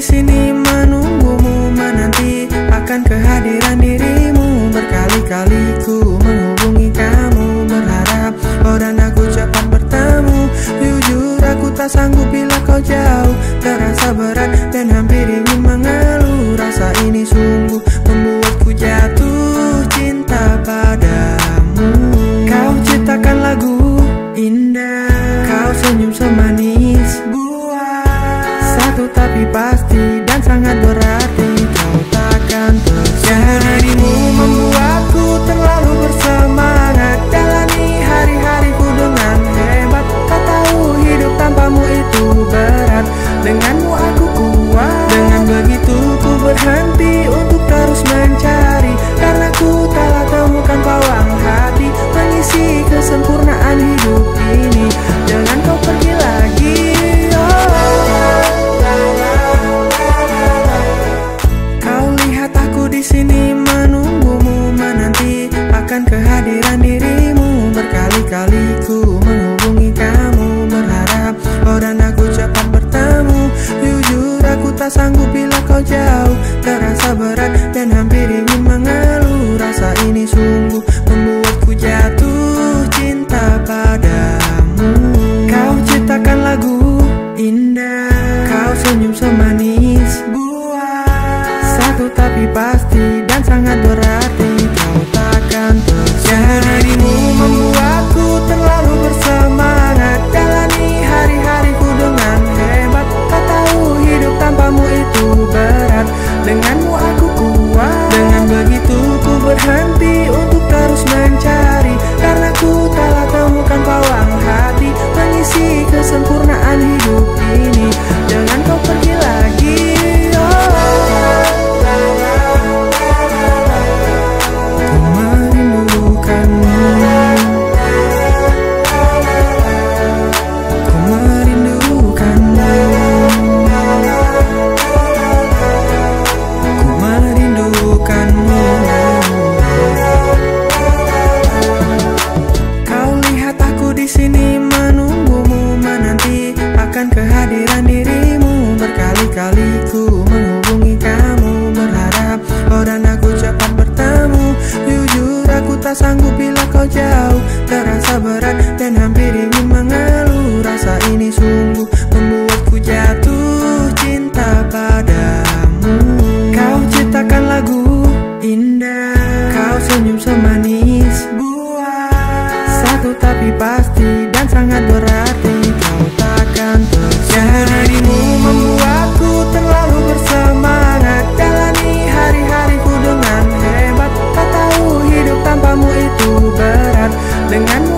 di sini menunggumu menanti akan kehadiran dirimu. Berkali-kali ku menghubungi kamu berharap oh dan aku cepat bertemu. Jujur aku tak sanggup bila kau jauh. Terasa berat dan satu tapi pasti dan sangat berarti akan kehadiran dirimu. Berkali-kali ku menghubungi kamu berharap oh dan aku cepat bertemu. Jujur aku tak sanggup bila kau jauh. Terasa berat dan hampir ingin mengeluh. Rasa ini sungguh membuatku jatuh cinta padamu. Kau ciptakan lagu indah. Kau senyum semanis buah. Satu tapi pasti Yeah. Berkali-kali ku menghubungi kamu berharap oh dan aku cepat bertemu. Jujur aku tak sanggup bila kau jauh. Terasa berat dan hampir dengan